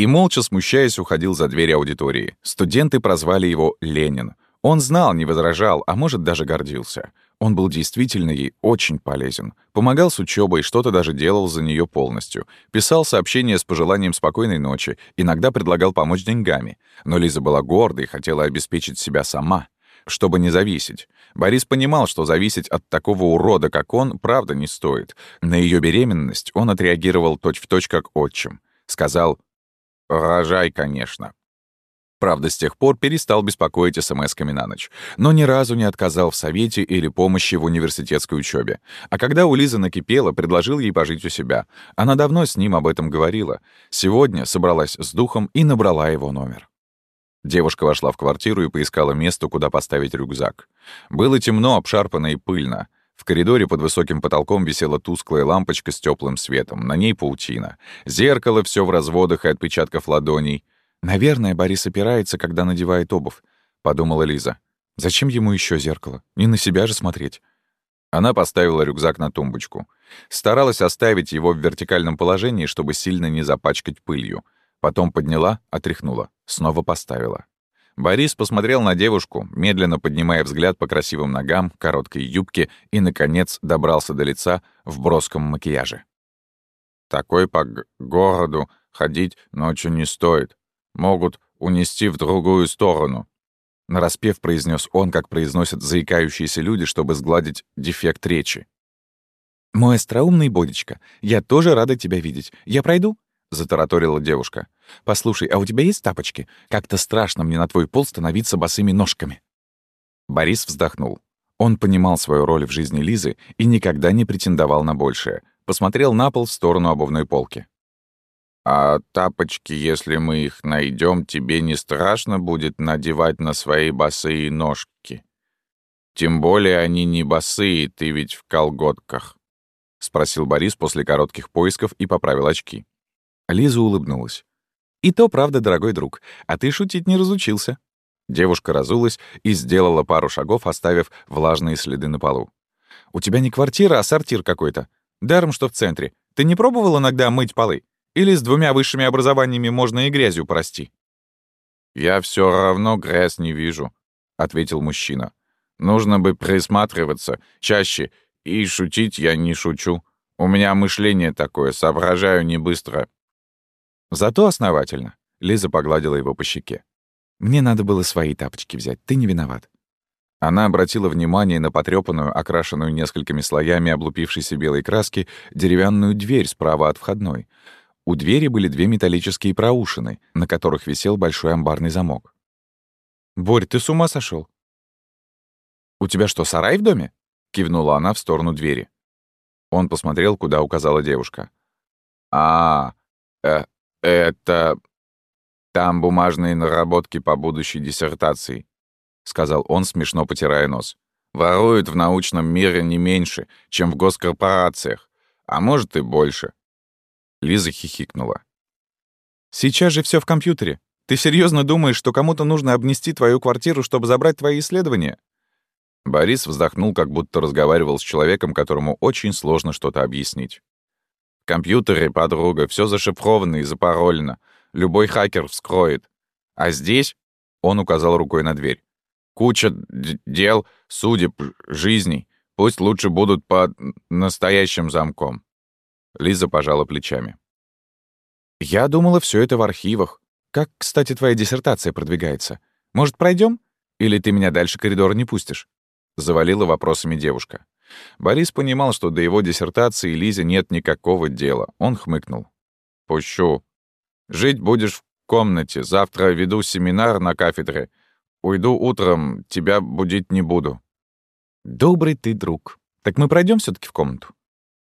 И молча смущаясь уходил за дверь аудитории. Студенты прозвали его «Ленин». Он знал, не возражал, а может, даже гордился. Он был действительно ей очень полезен. Помогал с учебой, что-то даже делал за нее полностью. Писал сообщения с пожеланием спокойной ночи, иногда предлагал помочь деньгами. Но Лиза была горда и хотела обеспечить себя сама, чтобы не зависеть. Борис понимал, что зависеть от такого урода, как он, правда не стоит. На ее беременность он отреагировал точь-в-точь, точь, как отчим. Сказал «Рожай, конечно». Правда, с тех пор перестал беспокоить смс-ками на ночь, но ни разу не отказал в совете или помощи в университетской учебе. А когда у Лизы накипело, предложил ей пожить у себя. Она давно с ним об этом говорила. Сегодня собралась с духом и набрала его номер. Девушка вошла в квартиру и поискала место, куда поставить рюкзак. Было темно, обшарпано и пыльно. В коридоре под высоким потолком висела тусклая лампочка с теплым светом, на ней паутина. Зеркало все в разводах и отпечатков ладоней. «Наверное, Борис опирается, когда надевает обувь», — подумала Лиза. «Зачем ему еще зеркало? Не на себя же смотреть». Она поставила рюкзак на тумбочку. Старалась оставить его в вертикальном положении, чтобы сильно не запачкать пылью. Потом подняла, отряхнула, снова поставила. Борис посмотрел на девушку, медленно поднимая взгляд по красивым ногам, короткой юбке и, наконец, добрался до лица в броском макияже. «Такой по городу ходить ночью не стоит могут унести в другую сторону. Нараспев произнес он, как произносят заикающиеся люди, чтобы сгладить дефект речи. «Мой остроумный Бодечка, я тоже рада тебя видеть. Я пройду?» — затараторила девушка. «Послушай, а у тебя есть тапочки? Как-то страшно мне на твой пол становиться босыми ножками». Борис вздохнул. Он понимал свою роль в жизни Лизы и никогда не претендовал на большее. Посмотрел на пол в сторону обувной полки. А тапочки, если мы их найдем, тебе не страшно будет надевать на свои босые ножки? Тем более они не босые, ты ведь в колготках. — спросил Борис после коротких поисков и поправил очки. Лиза улыбнулась. «И то правда, дорогой друг, а ты шутить не разучился». Девушка разулась и сделала пару шагов, оставив влажные следы на полу. «У тебя не квартира, а сортир какой-то. Даром, что в центре. Ты не пробовал иногда мыть полы? Или с двумя высшими образованиями можно и грязью прости?» «Я все равно грязь не вижу», — ответил мужчина. «Нужно бы присматриваться чаще, и шутить я не шучу. У меня мышление такое, соображаю не быстро». «Зато основательно», — Лиза погладила его по щеке. «Мне надо было свои тапочки взять, ты не виноват». Она обратила внимание на потрёпанную, окрашенную несколькими слоями облупившейся белой краски, деревянную дверь справа от входной — у двери были две металлические проушины, на которых висел большой амбарный замок. «Борь, ты с ума сошел? «У тебя что, сарай в доме?» — кивнула она в сторону двери. Он посмотрел, куда указала девушка. «А, э, это... Там бумажные наработки по будущей диссертации», — сказал он, смешно потирая нос. «Воруют в научном мире не меньше, чем в госкорпорациях, а может и больше. Лиза хихикнула. «Сейчас же все в компьютере. Ты серьезно думаешь, что кому-то нужно обнести твою квартиру, чтобы забрать твои исследования?» Борис вздохнул, как будто разговаривал с человеком, которому очень сложно что-то объяснить. «В компьютере, подруга, все зашифровано и запаролено. Любой хакер вскроет. А здесь...» — он указал рукой на дверь. «Куча дел, судеб, жизней. Пусть лучше будут под настоящим замком». Лиза пожала плечами. «Я думала, все это в архивах. Как, кстати, твоя диссертация продвигается? Может, пройдем? Или ты меня дальше коридора не пустишь?» Завалила вопросами девушка. Борис понимал, что до его диссертации Лизе нет никакого дела. Он хмыкнул. «Пущу. Жить будешь в комнате. Завтра веду семинар на кафедре. Уйду утром, тебя будить не буду». «Добрый ты друг. Так мы пройдем все таки в комнату?»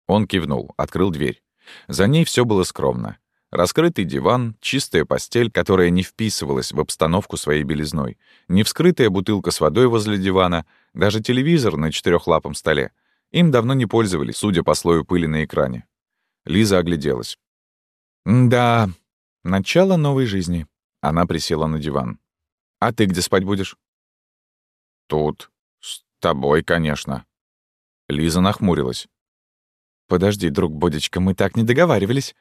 Он кивнул, открыл дверь. За ней все было скромно. Раскрытый диван, чистая постель, которая не вписывалась в обстановку своей белизной, не вскрытая бутылка с водой возле дивана, даже телевизор на четырехлапом столе. Им давно не пользовались, судя по слою пыли на экране. Лиза огляделась. «Да, начало новой жизни». Она присела на диван. «А ты где спать будешь?» «Тут. С тобой, конечно». Лиза нахмурилась. «Подожди, друг Бодечка, мы так не договаривались».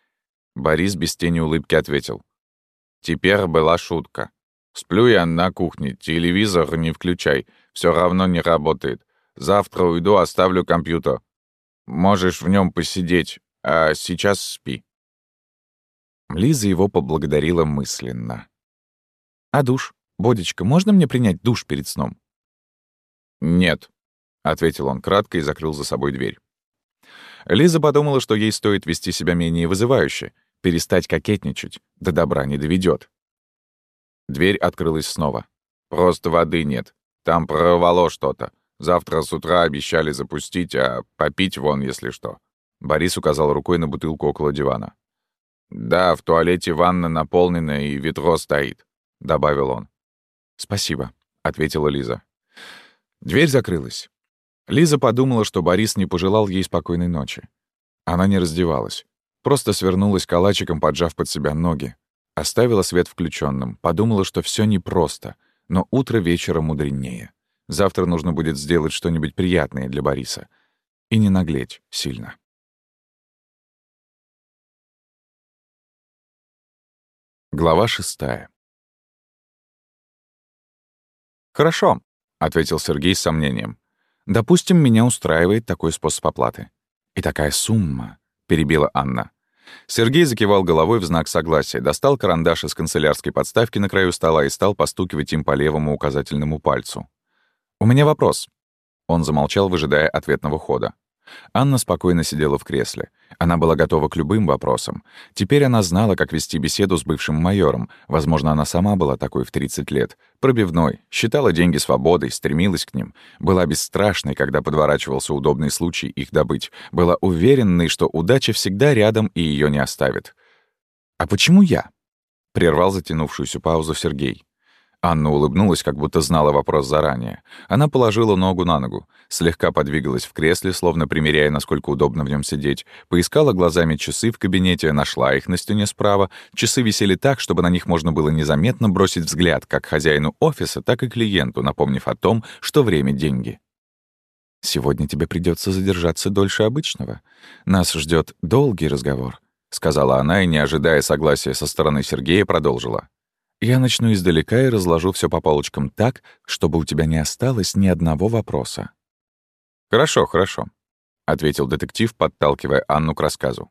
Борис без тени улыбки ответил. Теперь была шутка. Сплю я на кухне, телевизор не включай, все равно не работает. Завтра уйду, оставлю компьютер. Можешь в нем посидеть, а сейчас спи». Лиза его поблагодарила мысленно. «А душ? Бодечка, можно мне принять душ перед сном?» «Нет», — ответил он кратко и закрыл за собой дверь. Лиза подумала, что ей стоит вести себя менее вызывающе, перестать кокетничать, до добра не доведет. Дверь открылась снова. «Просто воды нет. Там прорвало что-то. Завтра с утра обещали запустить, а попить вон, если что». Борис указал рукой на бутылку около дивана. «Да, в туалете ванна наполнена и ветро стоит», — добавил он. «Спасибо», — ответила Лиза. Дверь закрылась. Лиза подумала, что Борис не пожелал ей спокойной ночи. Она не раздевалась. Просто свернулась калачиком, поджав под себя ноги. Оставила свет включенным, подумала, что все непросто, но утро вечера мудренее. Завтра нужно будет сделать что-нибудь приятное для Бориса. И не наглеть сильно. Глава шестая. «Хорошо», — ответил Сергей с сомнением. «Допустим, меня устраивает такой способ оплаты». «И такая сумма», — перебила Анна. Сергей закивал головой в знак согласия, достал карандаш из канцелярской подставки на краю стола и стал постукивать им по левому указательному пальцу. «У меня вопрос». Он замолчал, выжидая ответного хода. Анна спокойно сидела в кресле. Она была готова к любым вопросам. Теперь она знала, как вести беседу с бывшим майором. Возможно, она сама была такой в 30 лет. Пробивной, считала деньги свободой, стремилась к ним. Была бесстрашной, когда подворачивался удобный случай их добыть. Была уверенной, что удача всегда рядом и ее не оставит. «А почему я?» — прервал затянувшуюся паузу Сергей. Анна улыбнулась, как будто знала вопрос заранее. Она положила ногу на ногу, слегка подвигалась в кресле, словно примеряя, насколько удобно в нем сидеть, поискала глазами часы в кабинете, нашла их на стене справа. Часы висели так, чтобы на них можно было незаметно бросить взгляд как хозяину офиса, так и клиенту, напомнив о том, что время — деньги. «Сегодня тебе придется задержаться дольше обычного. Нас ждет долгий разговор», — сказала она и, не ожидая согласия со стороны Сергея, продолжила. Я начну издалека и разложу все по полочкам так, чтобы у тебя не осталось ни одного вопроса. «Хорошо, хорошо», — ответил детектив, подталкивая Анну к рассказу.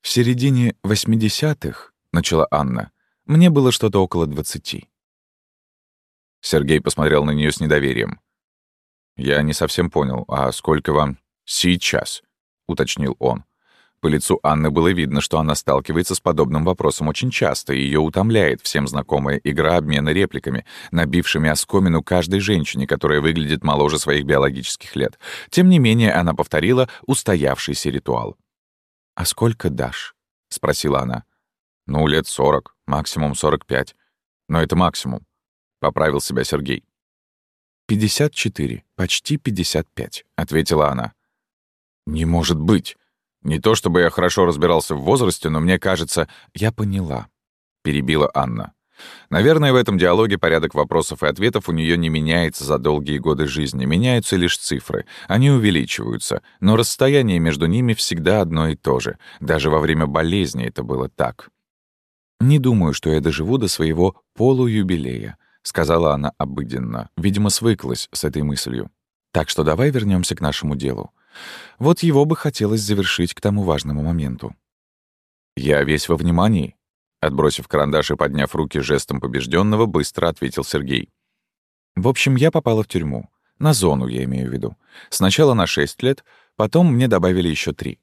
«В середине 80-х, — начала Анна, — мне было что-то около двадцати». Сергей посмотрел на нее с недоверием. «Я не совсем понял, а сколько вам сейчас?» — уточнил он. По лицу Анны было видно, что она сталкивается с подобным вопросом очень часто, и ее утомляет всем знакомая игра обмена репликами, набившими оскомину каждой женщине, которая выглядит моложе своих биологических лет. Тем не менее, она повторила устоявшийся ритуал. «А сколько дашь?» — спросила она. «Ну, лет сорок, максимум сорок пять. Но это максимум», — поправил себя Сергей. «Пятьдесят четыре, почти пятьдесят пять», — ответила она. «Не может быть!» Не то чтобы я хорошо разбирался в возрасте, но мне кажется, я поняла, перебила Анна. Наверное, в этом диалоге порядок вопросов и ответов у нее не меняется за долгие годы жизни, меняются лишь цифры, они увеличиваются, но расстояние между ними всегда одно и то же. Даже во время болезни это было так. «Не думаю, что я доживу до своего полуюбилея», — сказала она обыденно, видимо, свыклась с этой мыслью. «Так что давай вернемся к нашему делу. Вот его бы хотелось завершить к тому важному моменту. «Я весь во внимании», — отбросив карандаш и подняв руки жестом побежденного, быстро ответил Сергей. «В общем, я попала в тюрьму. На зону, я имею в виду. Сначала на шесть лет, потом мне добавили еще три.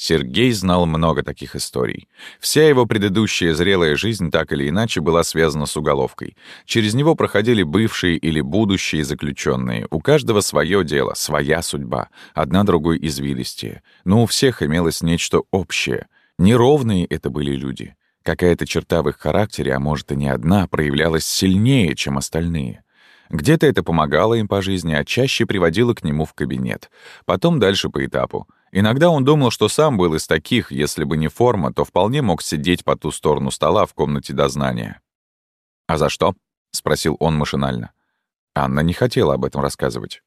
Сергей знал много таких историй. Вся его предыдущая зрелая жизнь так или иначе была связана с уголовкой. Через него проходили бывшие или будущие заключенные. У каждого свое дело, своя судьба, одна другой извилистее. Но у всех имелось нечто общее. Неровные это были люди. Какая-то черта в их характере, а может и не одна, проявлялась сильнее, чем остальные. Где-то это помогало им по жизни, а чаще приводило к нему в кабинет. Потом дальше по этапу. Иногда он думал, что сам был из таких, если бы не форма, то вполне мог сидеть по ту сторону стола в комнате дознания. «А за что?» — спросил он машинально. Анна не хотела об этом рассказывать.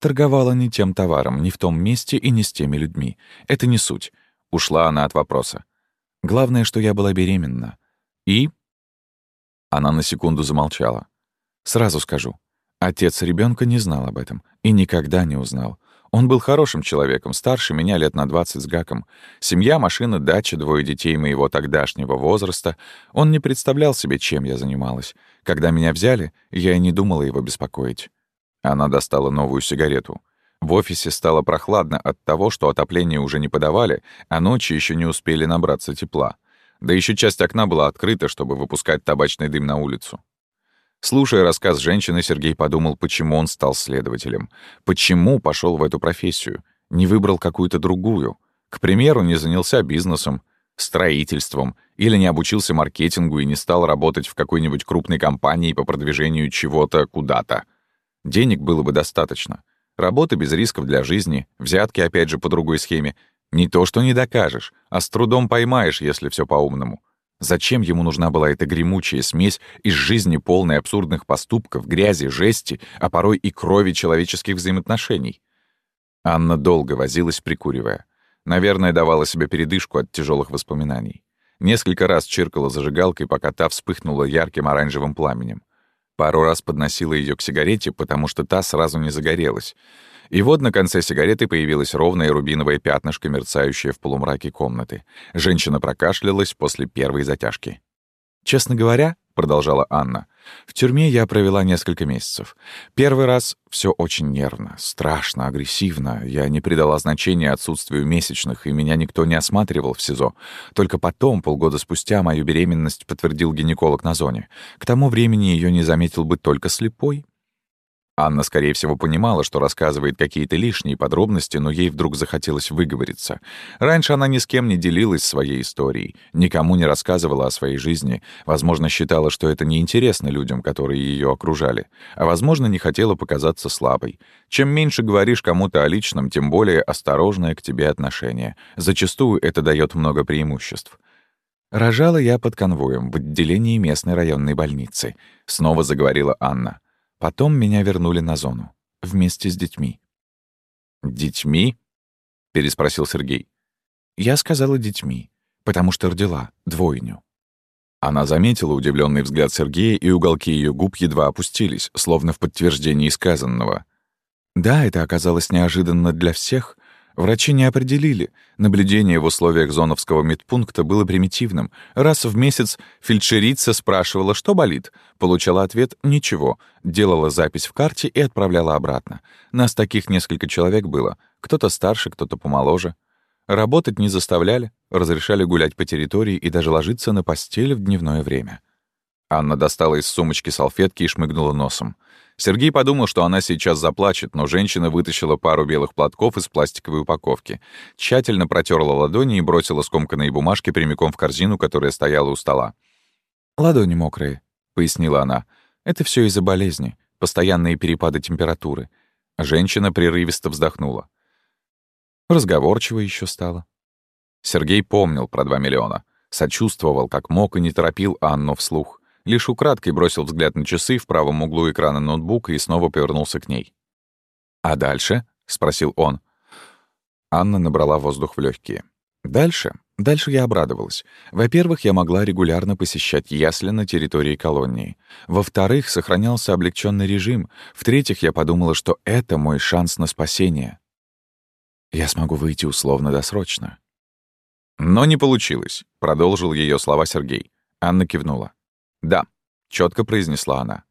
Торговала не тем товаром, не в том месте и не с теми людьми. Это не суть. Ушла она от вопроса. Главное, что я была беременна. И? Она на секунду замолчала. Сразу скажу. Отец ребенка не знал об этом и никогда не узнал. Он был хорошим человеком, старше меня лет на 20 с гаком. Семья, машина, дача, двое детей моего тогдашнего возраста. Он не представлял себе, чем я занималась. Когда меня взяли, я и не думала его беспокоить. Она достала новую сигарету. В офисе стало прохладно от того, что отопление уже не подавали, а ночи еще не успели набраться тепла. Да еще часть окна была открыта, чтобы выпускать табачный дым на улицу. Слушая рассказ женщины, Сергей подумал, почему он стал следователем. Почему пошел в эту профессию? Не выбрал какую-то другую? К примеру, не занялся бизнесом, строительством или не обучился маркетингу и не стал работать в какой-нибудь крупной компании по продвижению чего-то куда-то. Денег было бы достаточно. Работа без рисков для жизни, взятки опять же по другой схеме. Не то, что не докажешь, а с трудом поймаешь, если все по-умному. Зачем ему нужна была эта гремучая смесь из жизни полной абсурдных поступков, грязи, жести, а порой и крови человеческих взаимоотношений? Анна долго возилась, прикуривая. Наверное, давала себе передышку от тяжелых воспоминаний. Несколько раз чиркала зажигалкой, пока та вспыхнула ярким оранжевым пламенем. Пару раз подносила ее к сигарете, потому что та сразу не загорелась. И вот на конце сигареты появилось ровное рубиновое пятнышко, мерцающее в полумраке комнаты. Женщина прокашлялась после первой затяжки. «Честно говоря», — продолжала Анна, — «в тюрьме я провела несколько месяцев. Первый раз все очень нервно, страшно, агрессивно. Я не придала значения отсутствию месячных, и меня никто не осматривал в СИЗО. Только потом, полгода спустя, мою беременность подтвердил гинеколог на зоне. К тому времени ее не заметил бы только слепой». Анна, скорее всего, понимала, что рассказывает какие-то лишние подробности, но ей вдруг захотелось выговориться. Раньше она ни с кем не делилась своей историей, никому не рассказывала о своей жизни, возможно, считала, что это неинтересно людям, которые ее окружали, а, возможно, не хотела показаться слабой. Чем меньше говоришь кому-то о личном, тем более осторожное к тебе отношение. Зачастую это дает много преимуществ. «Рожала я под конвоем в отделении местной районной больницы», — снова заговорила Анна. Потом меня вернули на зону. Вместе с детьми. «Детьми?» — переспросил Сергей. Я сказала детьми, потому что родила двойню. Она заметила удивленный взгляд Сергея, и уголки ее губ едва опустились, словно в подтверждении сказанного. Да, это оказалось неожиданно для всех, Врачи не определили. Наблюдение в условиях зоновского медпункта было примитивным. Раз в месяц фельдшерица спрашивала, что болит. Получала ответ «ничего», делала запись в карте и отправляла обратно. Нас таких несколько человек было. Кто-то старше, кто-то помоложе. Работать не заставляли, разрешали гулять по территории и даже ложиться на постель в дневное время. Анна достала из сумочки салфетки и шмыгнула носом. Сергей подумал, что она сейчас заплачет, но женщина вытащила пару белых платков из пластиковой упаковки, тщательно протерла ладони и бросила скомканные бумажки прямиком в корзину, которая стояла у стола. «Ладони мокрые», — пояснила она. «Это все из-за болезни, постоянные перепады температуры». Женщина прерывисто вздохнула. Разговорчиво еще стало. Сергей помнил про два миллиона, сочувствовал, как мог, и не торопил Анну вслух лишь украдкой бросил взгляд на часы в правом углу экрана ноутбука и снова повернулся к ней. «А дальше?» — спросил он. Анна набрала воздух в легкие. «Дальше?» Дальше я обрадовалась. Во-первых, я могла регулярно посещать ясли на территории колонии. Во-вторых, сохранялся облегченный режим. В-третьих, я подумала, что это мой шанс на спасение. Я смогу выйти условно-досрочно. Но не получилось, — продолжил ее слова Сергей. Анна кивнула. «Да», — четко произнесла она.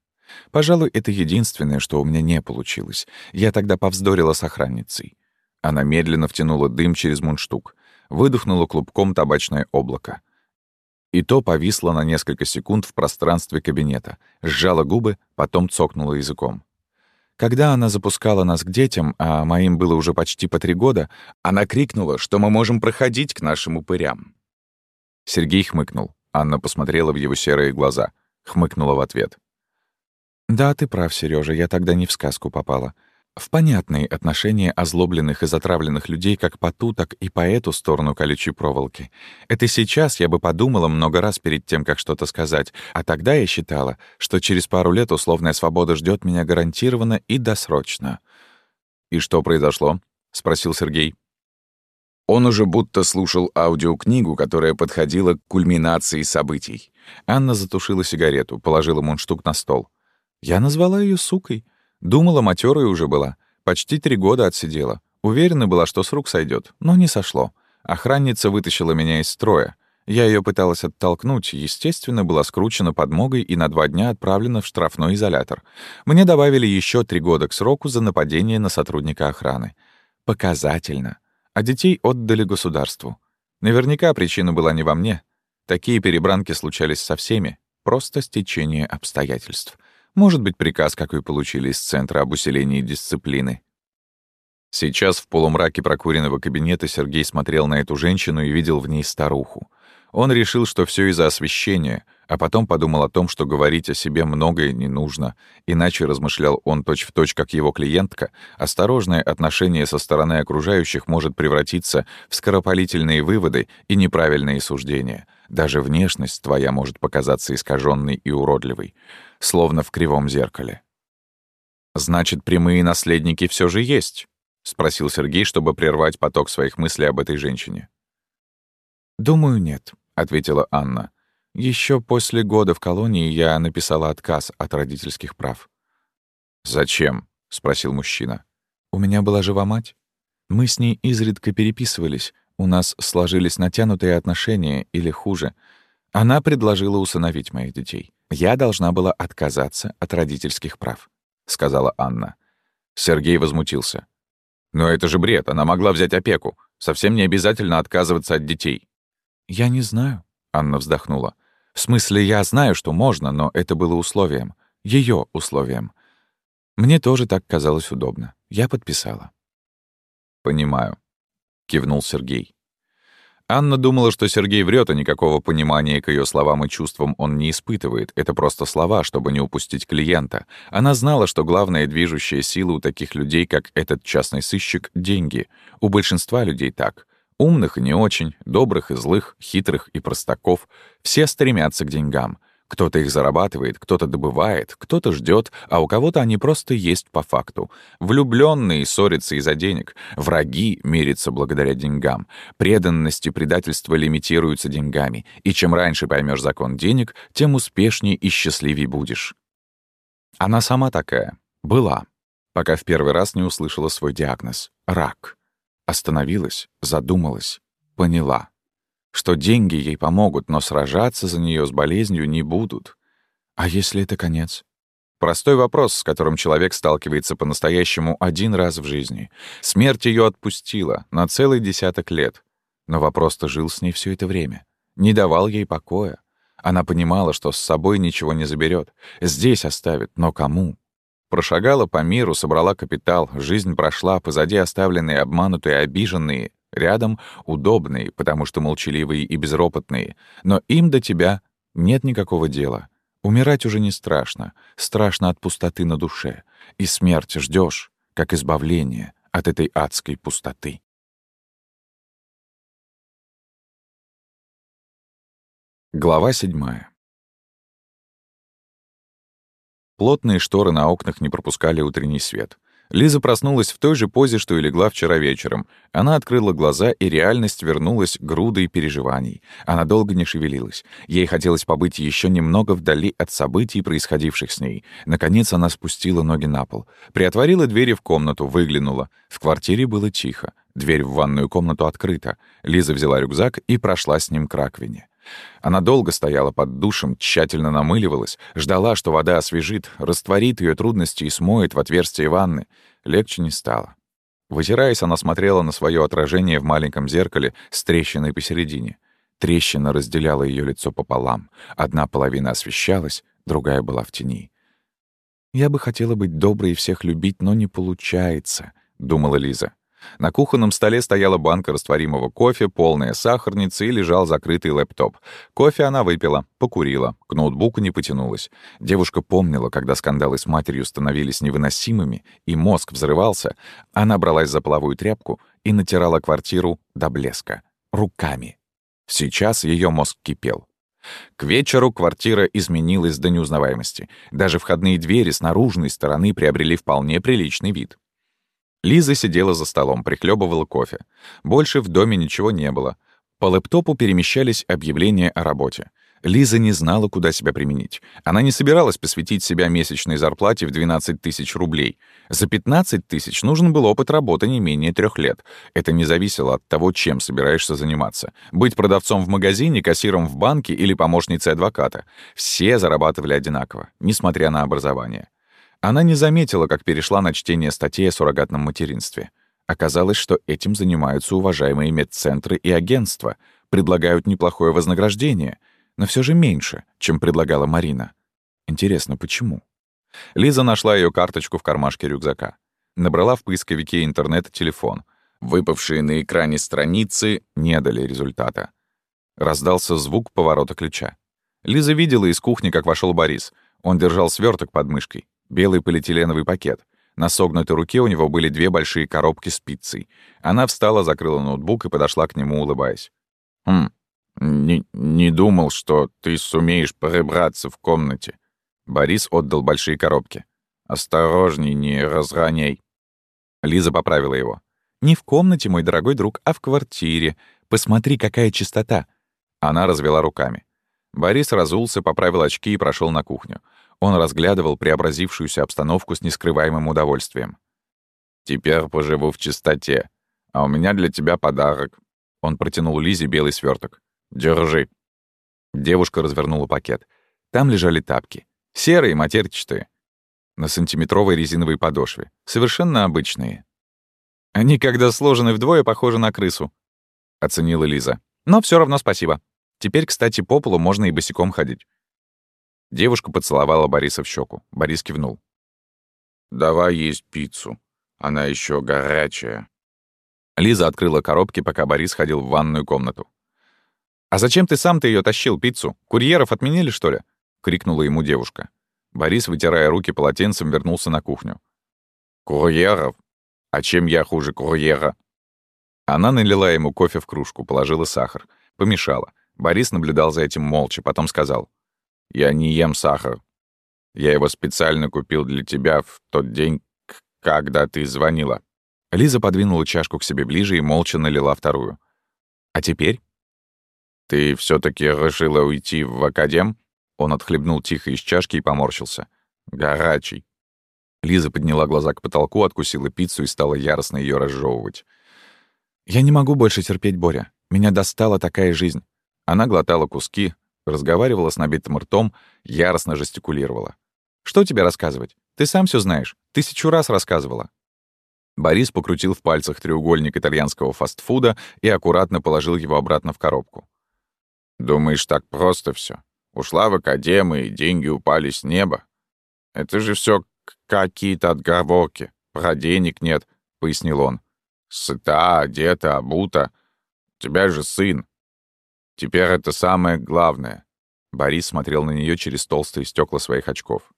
«Пожалуй, это единственное, что у меня не получилось. Я тогда повздорила с охранницей». Она медленно втянула дым через мундштук, выдохнула клубком табачное облако. И то повисло на несколько секунд в пространстве кабинета, сжала губы, потом цокнула языком. Когда она запускала нас к детям, а моим было уже почти по три года, она крикнула, что мы можем проходить к нашим упырям. Сергей хмыкнул. Анна посмотрела в его серые глаза, хмыкнула в ответ. «Да, ты прав, Сережа, я тогда не в сказку попала. В понятные отношения озлобленных и затравленных людей как по ту, так и по эту сторону колючей проволоки. Это сейчас я бы подумала много раз перед тем, как что-то сказать, а тогда я считала, что через пару лет условная свобода ждет меня гарантированно и досрочно». «И что произошло?» — спросил Сергей. Он уже будто слушал аудиокнигу, которая подходила к кульминации событий. Анна затушила сигарету, положила мундштук на стол. Я назвала ее сукой. Думала, матерой уже была. Почти три года отсидела. Уверена была, что с рук сойдет, но не сошло. Охранница вытащила меня из строя. Я ее пыталась оттолкнуть, естественно, была скручена подмогой и на два дня отправлена в штрафной изолятор. Мне добавили еще три года к сроку за нападение на сотрудника охраны. Показательно. А детей отдали государству. Наверняка причина была не во мне. Такие перебранки случались со всеми. Просто стечение обстоятельств. Может быть, приказ, какой получили из Центра об усилении дисциплины. Сейчас в полумраке прокуренного кабинета Сергей смотрел на эту женщину и видел в ней старуху. Он решил, что все из-за освещения, а потом подумал о том, что говорить о себе многое не нужно, иначе, размышлял он точь-в-точь, точь, как его клиентка, осторожное отношение со стороны окружающих может превратиться в скоропалительные выводы и неправильные суждения. Даже внешность твоя может показаться искаженной и уродливой, словно в кривом зеркале. «Значит, прямые наследники все же есть?» — спросил Сергей, чтобы прервать поток своих мыслей об этой женщине. «Думаю, нет», — ответила Анна. Еще после года в колонии я написала отказ от родительских прав. «Зачем?» — спросил мужчина. «У меня была жива мать. Мы с ней изредка переписывались. У нас сложились натянутые отношения или хуже. Она предложила усыновить моих детей. Я должна была отказаться от родительских прав», — сказала Анна. Сергей возмутился. «Но это же бред, она могла взять опеку. Совсем не обязательно отказываться от детей». «Я не знаю», — Анна вздохнула. «В смысле, я знаю, что можно, но это было условием. ее условием. Мне тоже так казалось удобно. Я подписала». «Понимаю», — кивнул Сергей. Анна думала, что Сергей врет, а никакого понимания к ее словам и чувствам он не испытывает. Это просто слова, чтобы не упустить клиента. Она знала, что главная движущая сила у таких людей, как этот частный сыщик, — деньги. У большинства людей так. Умных и не очень, добрых и злых, хитрых и простаков. Все стремятся к деньгам. Кто-то их зарабатывает, кто-то добывает, кто-то ждет, а у кого-то они просто есть по факту. Влюбленные ссорятся из-за денег, враги мирятся благодаря деньгам, преданность и предательство лимитируются деньгами, и чем раньше поймешь закон денег, тем успешнее и счастливее будешь. Она сама такая. Была. Пока в первый раз не услышала свой диагноз — рак. Остановилась, задумалась, поняла, что деньги ей помогут, но сражаться за нее с болезнью не будут. А если это конец? Простой вопрос, с которым человек сталкивается по-настоящему один раз в жизни. Смерть ее отпустила на целый десяток лет. Но вопрос-то жил с ней все это время. Не давал ей покоя. Она понимала, что с собой ничего не заберет. Здесь оставит, но кому? Прошагала по миру, собрала капитал, жизнь прошла, позади оставленные, обманутые, обиженные, рядом удобные, потому что молчаливые и безропотные. Но им до тебя нет никакого дела. Умирать уже не страшно, страшно от пустоты на душе. И смерть ждешь, как избавление от этой адской пустоты. Глава седьмая. Плотные шторы на окнах не пропускали утренний свет. Лиза проснулась в той же позе, что и легла вчера вечером. Она открыла глаза, и реальность вернулась грудой переживаний. Она долго не шевелилась. Ей хотелось побыть еще немного вдали от событий, происходивших с ней. Наконец она спустила ноги на пол. Приотворила двери в комнату, выглянула. В квартире было тихо. Дверь в ванную комнату открыта. Лиза взяла рюкзак и прошла с ним к раковине. Она долго стояла под душем, тщательно намыливалась, ждала, что вода освежит, растворит ее трудности и смоет в отверстие ванны. Легче не стало. Вытираясь, она смотрела на свое отражение в маленьком зеркале с трещиной посередине. Трещина разделяла ее лицо пополам. Одна половина освещалась, другая была в тени. «Я бы хотела быть доброй и всех любить, но не получается», — думала Лиза. На кухонном столе стояла банка растворимого кофе, полная сахарница и лежал закрытый лэптоп. Кофе она выпила, покурила, к ноутбуку не потянулась. Девушка помнила, когда скандалы с матерью становились невыносимыми, и мозг взрывался, она бралась за половую тряпку и натирала квартиру до блеска. Руками. Сейчас ее мозг кипел. К вечеру квартира изменилась до неузнаваемости. Даже входные двери с наружной стороны приобрели вполне приличный вид. Лиза сидела за столом, прихлебывала кофе. Больше в доме ничего не было. По лэптопу перемещались объявления о работе. Лиза не знала, куда себя применить. Она не собиралась посвятить себя месячной зарплате в 12 тысяч рублей. За 15 тысяч нужен был опыт работы не менее трех лет. Это не зависело от того, чем собираешься заниматься. Быть продавцом в магазине, кассиром в банке или помощницей адвоката. Все зарабатывали одинаково, несмотря на образование. Она не заметила, как перешла на чтение статей о суррогатном материнстве. Оказалось, что этим занимаются уважаемые медцентры и агентства, предлагают неплохое вознаграждение — но все же меньше, чем предлагала Марина. Интересно, почему? Лиза нашла ее карточку в кармашке рюкзака. Набрала в поисковике интернета телефон. Выпавшие на экране страницы не дали результата. Раздался звук поворота ключа. Лиза видела из кухни, как вошел Борис. Он держал сверток под мышкой, белый полиэтиленовый пакет. На согнутой руке у него были две большие коробки с пиццей. Она встала, закрыла ноутбук и подошла к нему, улыбаясь. «Хм, не, не думал, что ты сумеешь пробраться в комнате. Борис отдал большие коробки. Осторожней, не разгоняй. Лиза поправила его. Не в комнате, мой дорогой друг, а в квартире. Посмотри, какая чистота. Она развела руками. Борис разулся, поправил очки и прошел на кухню. Он разглядывал преобразившуюся обстановку с нескрываемым удовольствием. «Теперь поживу в чистоте. А у меня для тебя подарок». Он протянул Лизе белый сверток. «Держи». Девушка развернула пакет. Там лежали тапки. Серые, матерчатые. На сантиметровой резиновой подошве. Совершенно обычные. «Они, когда сложены вдвое, похожи на крысу», — оценила Лиза. «Но все равно спасибо. Теперь, кстати, по полу можно и босиком ходить». Девушка поцеловала Бориса в щеку. Борис кивнул. «Давай есть пиццу. Она еще горячая». Лиза открыла коробки, пока Борис ходил в ванную комнату. «А зачем ты сам-то ее тащил, пиццу? Курьеров отменили, что ли?» — крикнула ему девушка. Борис, вытирая руки полотенцем, вернулся на кухню. «Курьеров? А чем я хуже курьера?» Она налила ему кофе в кружку, положила сахар, помешала. Борис наблюдал за этим молча, потом сказал. «Я не ем сахар. Я его специально купил для тебя в тот день, когда ты звонила». Лиза подвинула чашку к себе ближе и молча налила вторую. «А теперь?» «Ты все таки решила уйти в академ?» Он отхлебнул тихо из чашки и поморщился. «Горячий». Лиза подняла глаза к потолку, откусила пиццу и стала яростно ее разжевывать. «Я не могу больше терпеть Боря. Меня достала такая жизнь». Она глотала куски, разговаривала с набитым ртом, яростно жестикулировала. «Что тебе рассказывать? Ты сам все знаешь. Тысячу раз рассказывала». Борис покрутил в пальцах треугольник итальянского фастфуда и аккуратно положил его обратно в коробку. Думаешь, так просто все? Ушла в академию, и деньги упали с неба? Это же все какие-то отговорки. Про денег нет, — пояснил он. Сыта, одета, обута. У тебя же сын. Теперь это самое главное. Борис смотрел на нее через толстые стекла своих очков.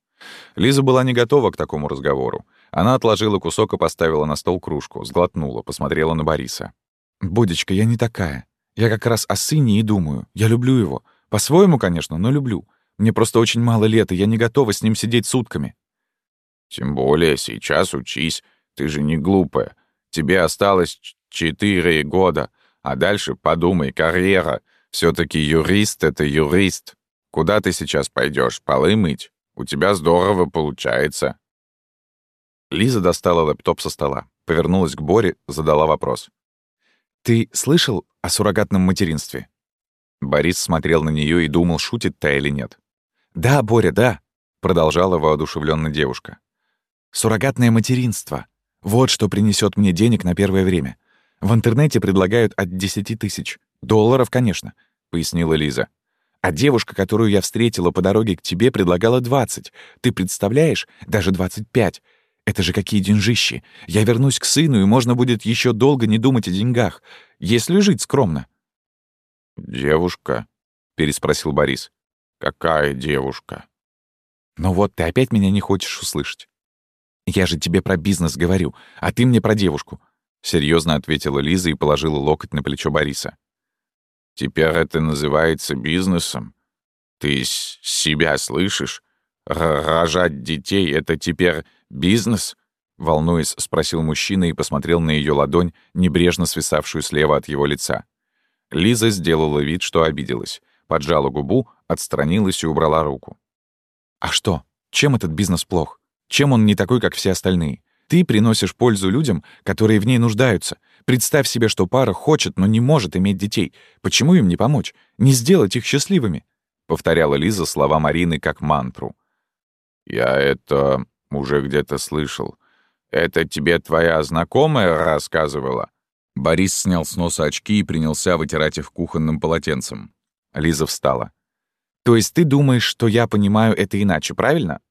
Лиза была не готова к такому разговору. Она отложила кусок и поставила на стол кружку, сглотнула, посмотрела на Бориса. «Будечка, я не такая. Я как раз о сыне и думаю. Я люблю его. По-своему, конечно, но люблю. Мне просто очень мало лет, и я не готова с ним сидеть сутками. Тем более сейчас учись. Ты же не глупая. Тебе осталось четыре года. А дальше подумай, карьера. Все таки юрист — это юрист. Куда ты сейчас пойдешь? Полы мыть? У тебя здорово получается. Лиза достала лэптоп со стола, повернулась к Боре, задала вопрос. «Ты слышал о суррогатном материнстве?» Борис смотрел на нее и думал, шутит та или нет. «Да, Боря, да», — продолжала воодушевленно девушка. «Суррогатное материнство. Вот что принесет мне денег на первое время. В интернете предлагают от 10 тысяч. Долларов, конечно», — пояснила Лиза. «А девушка, которую я встретила по дороге к тебе, предлагала 20. Ты представляешь? Даже 25. Это же какие деньжищи! Я вернусь к сыну, и можно будет еще долго не думать о деньгах, если жить скромно». «Девушка?» — переспросил Борис. «Какая девушка?» «Ну вот, ты опять меня не хочешь услышать. Я же тебе про бизнес говорю, а ты мне про девушку», — серьезно ответила Лиза и положила локоть на плечо Бориса. «Теперь это называется бизнесом? Ты себя слышишь? Рожать детей — это теперь Бизнес? волнуясь, спросил мужчина и посмотрел на ее ладонь, небрежно свисавшую слева от его лица. Лиза сделала вид, что обиделась, поджала губу, отстранилась и убрала руку. «А что? Чем этот бизнес плох? Чем он не такой, как все остальные? Ты приносишь пользу людям, которые в ней нуждаются. Представь себе, что пара хочет, но не может иметь детей. Почему им не помочь? Не сделать их счастливыми?» — повторяла Лиза слова Марины как мантру. «Я это уже где-то слышал. Это тебе твоя знакомая рассказывала?» Борис снял с носа очки и принялся вытирать их кухонным полотенцем. Лиза встала. «То есть ты думаешь, что я понимаю это иначе, правильно?»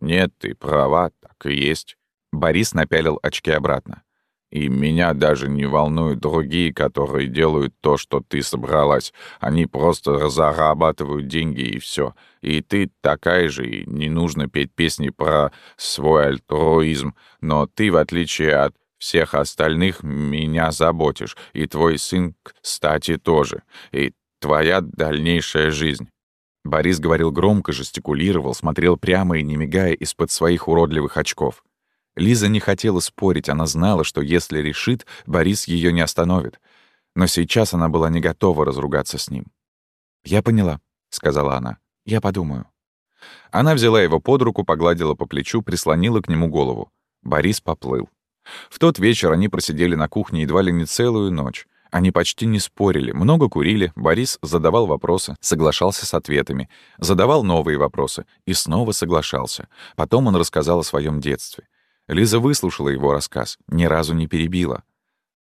«Нет, ты права, так и есть». Борис напялил очки обратно. И меня даже не волнуют другие, которые делают то, что ты собралась. Они просто зарабатывают деньги и все. И ты такая же, и не нужно петь песни про свой альтруизм. Но ты, в отличие от всех остальных, меня заботишь. И твой сын, кстати, тоже. И твоя дальнейшая жизнь. Борис говорил громко, жестикулировал, смотрел прямо и не мигая из-под своих уродливых очков. Лиза не хотела спорить, она знала, что если решит, Борис ее не остановит. Но сейчас она была не готова разругаться с ним. «Я поняла», — сказала она. «Я подумаю». Она взяла его под руку, погладила по плечу, прислонила к нему голову. Борис поплыл. В тот вечер они просидели на кухне едва ли не целую ночь. Они почти не спорили, много курили, Борис задавал вопросы, соглашался с ответами, задавал новые вопросы и снова соглашался. Потом он рассказал о своем детстве. Лиза выслушала его рассказ, ни разу не перебила.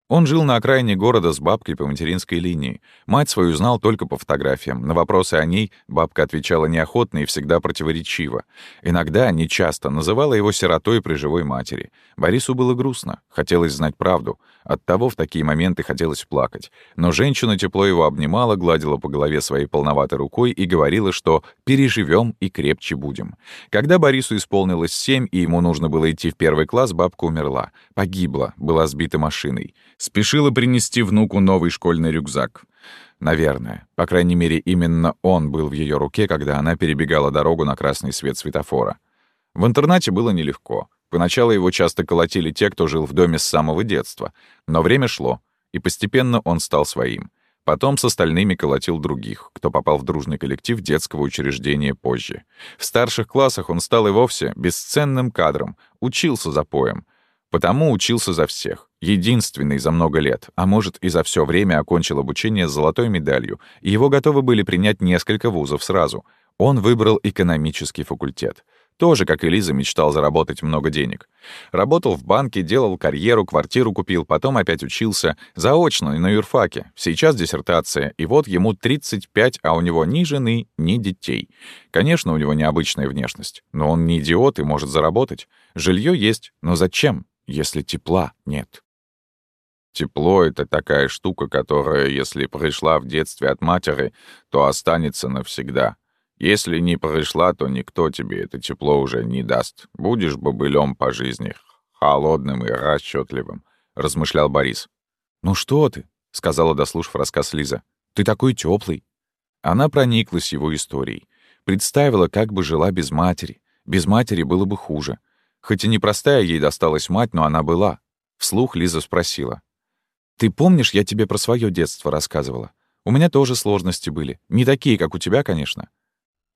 Он жил на окраине города с бабкой по материнской линии. Мать свою знал только по фотографиям. На вопросы о ней бабка отвечала неохотно и всегда противоречиво. Иногда, нечасто, называла его сиротой при живой матери. Борису было грустно, хотелось знать правду. Оттого в такие моменты хотелось плакать. Но женщина тепло его обнимала, гладила по голове своей полноватой рукой и говорила, что «переживем и крепче будем». Когда Борису исполнилось семь, и ему нужно было идти в первый класс, бабка умерла. Погибла, была сбита машиной. Спешила принести внуку новый школьный рюкзак. Наверное. По крайней мере, именно он был в ее руке, когда она перебегала дорогу на красный свет светофора. В интернате было нелегко. Поначалу его часто колотили те, кто жил в доме с самого детства. Но время шло, и постепенно он стал своим. Потом с остальными колотил других, кто попал в дружный коллектив детского учреждения позже. В старших классах он стал и вовсе бесценным кадром, учился за поем. Потому учился за всех. Единственный за много лет, а может и за все время окончил обучение с золотой медалью, и его готовы были принять несколько вузов сразу. Он выбрал экономический факультет. Тоже, как и Лиза, мечтал заработать много денег. Работал в банке, делал карьеру, квартиру купил, потом опять учился. Заочно, на юрфаке. Сейчас диссертация. И вот ему 35, а у него ни жены, ни детей. Конечно, у него необычная внешность. Но он не идиот и может заработать. Жилье есть, но зачем? если тепла нет. Тепло — это такая штука, которая, если пришла в детстве от матери, то останется навсегда. Если не пришла, то никто тебе это тепло уже не даст. Будешь бобылем по жизни, холодным и расчетливым, размышлял Борис. «Ну что ты?» — сказала, дослушав рассказ Лиза. «Ты такой теплый. Она прониклась его историей. Представила, как бы жила без матери. Без матери было бы хуже. Хоть и непростая ей досталась мать, но она была. Вслух Лиза спросила. «Ты помнишь, я тебе про свое детство рассказывала? У меня тоже сложности были. Не такие, как у тебя, конечно».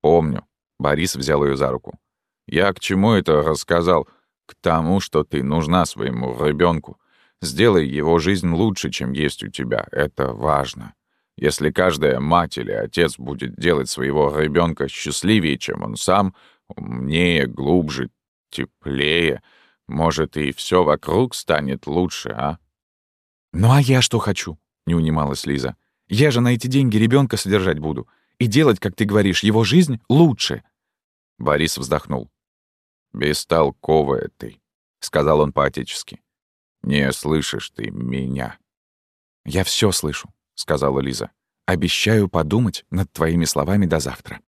«Помню». Борис взял ее за руку. «Я к чему это рассказал? К тому, что ты нужна своему ребенку. Сделай его жизнь лучше, чем есть у тебя. Это важно. Если каждая мать или отец будет делать своего ребенка счастливее, чем он сам, умнее, глубже, теплее. Может, и все вокруг станет лучше, а? «Ну а я что хочу?» — не унималась Лиза. «Я же на эти деньги ребенка содержать буду. И делать, как ты говоришь, его жизнь лучше». Борис вздохнул. «Бестолковая ты», — сказал он по-отечески. «Не слышишь ты меня». «Я все слышу», — сказала Лиза. «Обещаю подумать над твоими словами до завтра».